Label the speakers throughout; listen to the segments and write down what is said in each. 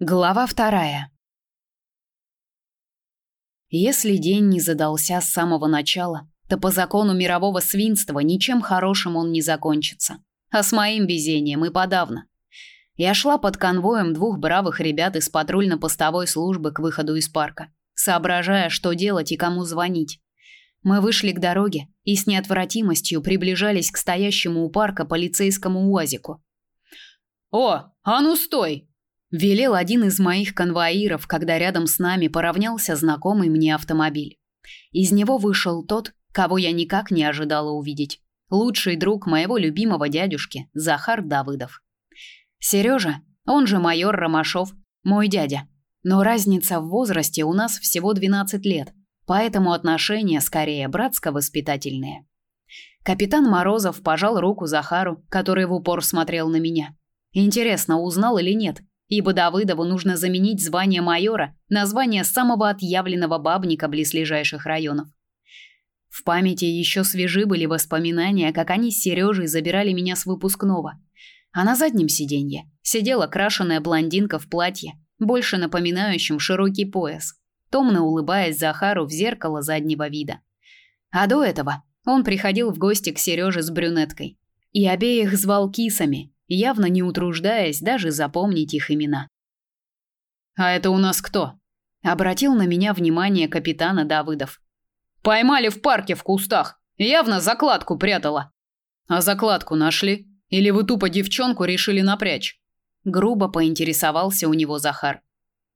Speaker 1: Глава вторая. Если день не задался с самого начала, то по закону мирового свинства ничем хорошим он не закончится. А с моим везением и подавно. Я шла под конвоем двух бравых ребят из патрульно-постовой службы к выходу из парка, соображая, что делать и кому звонить. Мы вышли к дороге и с неотвратимостью приближались к стоящему у парка полицейскому УАЗику.
Speaker 2: «О, а ну стой!»
Speaker 1: Велел один из моих конвоиров, когда рядом с нами поравнялся знакомый мне автомобиль. Из него вышел тот, кого я никак не ожидала увидеть. Лучший друг моего любимого дядюшки, Захар Давыдов. Сережа, он же майор Ромашов, мой дядя. Но разница в возрасте у нас всего 12 лет, поэтому отношения скорее братско-воспитательные. Капитан Морозов пожал руку Захару, который в упор смотрел на меня. Интересно, узнал или нет, ибо Давыдову нужно заменить звание майора на звание самого отъявленного бабника близлежащих районов. В памяти еще свежи были воспоминания, как они с Сережей забирали меня с выпускного. А на заднем сиденье сидела крашеная блондинка в платье, больше напоминающем широкий пояс, томно улыбаясь Захару в зеркало заднего вида. А до этого он приходил в гости к Сереже с брюнеткой. И обеих звал кисами, явно не утруждаясь даже запомнить их имена.
Speaker 2: «А это у нас кто?»
Speaker 1: – обратил на меня внимание капитана Давыдов.
Speaker 2: «Поймали в парке в кустах. Явно закладку прятала». «А закладку нашли? Или вы тупо девчонку решили напрячь?»
Speaker 1: Грубо поинтересовался у него Захар.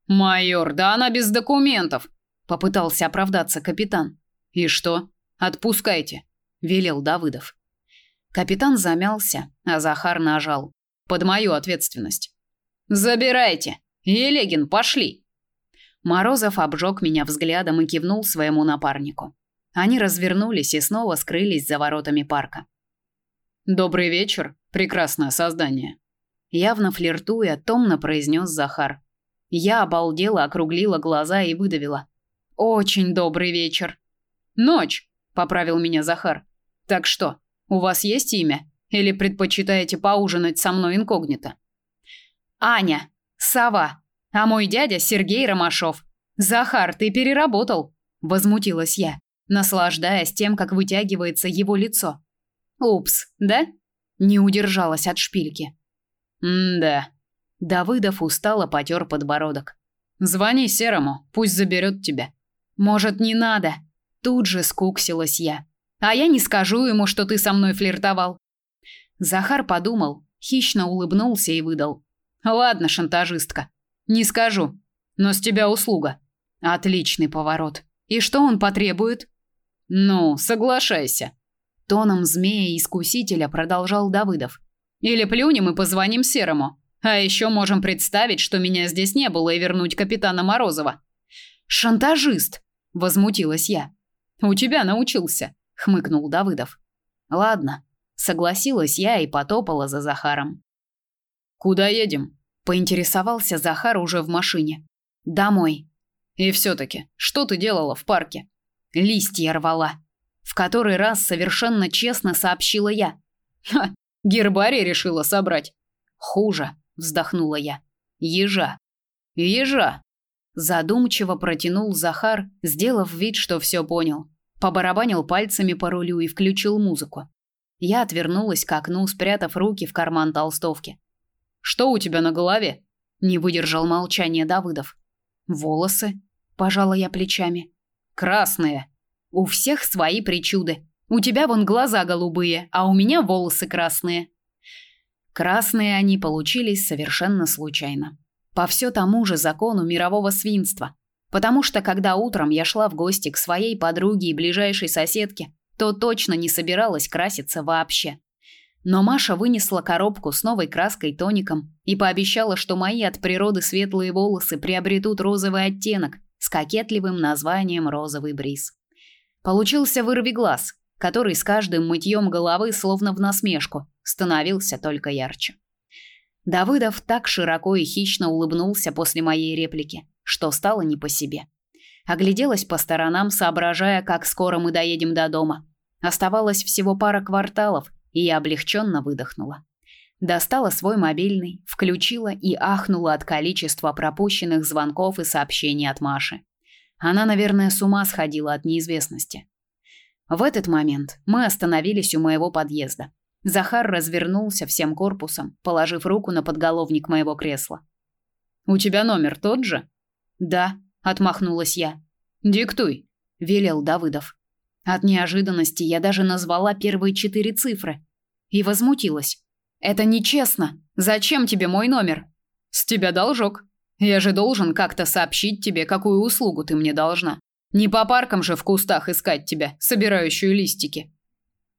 Speaker 2: «Майор, да она без документов!» – попытался оправдаться капитан.
Speaker 1: «И что? Отпускайте!» – велел Давыдов. Капитан замялся, а Захар нажал. Под мою ответственность.
Speaker 2: Забирайте. Елегин, пошли.
Speaker 1: Морозов обжег меня взглядом и кивнул своему напарнику. Они развернулись и снова скрылись за воротами парка.
Speaker 2: Добрый вечер, прекрасное создание.
Speaker 1: Явно флиртуя, томно произнес Захар. Я обалдела, округлила глаза и выдавила: "Очень добрый вечер".
Speaker 2: "Ночь", поправил меня Захар. "Так что, у вас есть имя? Или предпочитаете поужинать со мной инкогнито?
Speaker 1: Аня, Сова, а мой дядя Сергей Ромашов. Захар, ты переработал, возмутилась я, наслаждаясь тем, как вытягивается его лицо. Упс, да? Не удержалась от шпильки.
Speaker 2: М-да.
Speaker 1: Давыдов устало потер подбородок.
Speaker 2: Звони Серому, пусть заберет тебя.
Speaker 1: Может, не надо? Тут же скуксилась я. А я не скажу ему, что ты со мной флиртовал. Захар подумал, хищно улыбнулся и выдал: "Ладно, шантажистка. Не скажу, но с тебя услуга". Отличный поворот. И что он потребует?
Speaker 2: Ну, соглашайся.
Speaker 1: Тоном змея-искусителя продолжал Давыдов.
Speaker 2: Или плюнем и позвоним Серому. А еще можем представить, что меня здесь не было и вернуть капитана Морозова.
Speaker 1: Шантажист, возмутилась я.
Speaker 2: У тебя научился
Speaker 1: хмыкнул Давыдов. Ладно, согласилась я и потопала за Захаром.
Speaker 2: Куда едем?
Speaker 1: поинтересовался Захар уже в машине. Домой.
Speaker 2: И все таки что ты делала в парке?
Speaker 1: Листья рвала. В который раз совершенно честно сообщила я.
Speaker 2: Ха, гербарий решила собрать.
Speaker 1: Хуже, вздохнула я. Ежа.
Speaker 2: Ежа.
Speaker 1: Задумчиво протянул Захар, сделав вид, что все понял побарабанил пальцами по рулю и включил музыку. Я отвернулась к окну, спрятав руки в карман толстовки.
Speaker 2: Что у тебя на голове?
Speaker 1: Не выдержал молчания Давыдов. Волосы, пожала я плечами.
Speaker 2: Красные.
Speaker 1: У всех свои причуды. У тебя вон глаза голубые, а у меня волосы красные. Красные они получились совершенно случайно. По все тому же закону мирового свинства потому что когда утром я шла в гости к своей подруге и ближайшей соседке, то точно не собиралась краситься вообще. Но Маша вынесла коробку с новой краской тоником и пообещала, что мои от природы светлые волосы приобретут розовый оттенок с кокетливым названием розовый бриз. Получился вырви глаз, который с каждым мытьем головы словно в насмешку становился только ярче. Давыдов так широко и хищно улыбнулся после моей реплики, что стало не по себе. Огляделась по сторонам, соображая, как скоро мы доедем до дома. Оставалось всего пара кварталов, и я облегченно выдохнула. Достала свой мобильный, включила и ахнула от количества пропущенных звонков и сообщений от Маши. Она, наверное, с ума сходила от неизвестности. В этот момент мы остановились у моего подъезда. Захар развернулся всем корпусом, положив руку на подголовник моего кресла.
Speaker 2: У тебя номер тот же?
Speaker 1: Да, отмахнулась я.
Speaker 2: Диктуй,
Speaker 1: велел Давыдов. От неожиданности я даже назвала первые четыре цифры и возмутилась. Это нечестно. Зачем тебе мой номер?
Speaker 2: С тебя должок. Я же должен как-то сообщить тебе, какую услугу ты мне должна. Не по паркам же в кустах искать тебя, собирающую листики.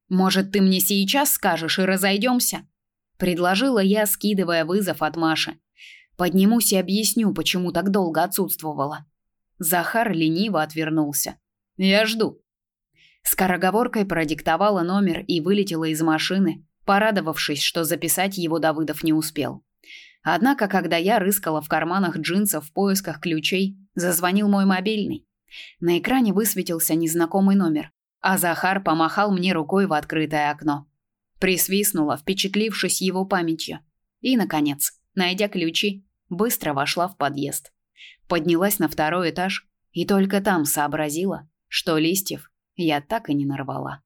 Speaker 1: Может, ты мне сейчас скажешь и разойдемся? предложила я, скидывая вызов от Маши. Поднимусь и объясню, почему так долго отсутствовала. Захар лениво отвернулся.
Speaker 2: Я жду.
Speaker 1: Скороговоркой продиктовала номер и вылетела из машины, порадовавшись, что записать его Давыдов не успел. Однако, когда я рыскала в карманах джинсов в поисках ключей, зазвонил мой мобильный. На экране высветился незнакомый номер, а Захар помахал мне рукой в открытое окно. Присвистнула, впечатлившись его памятью. И наконец, найдя ключи, быстро вошла в подъезд. Поднялась на второй этаж и только там сообразила, что листьев я так и не нарвала.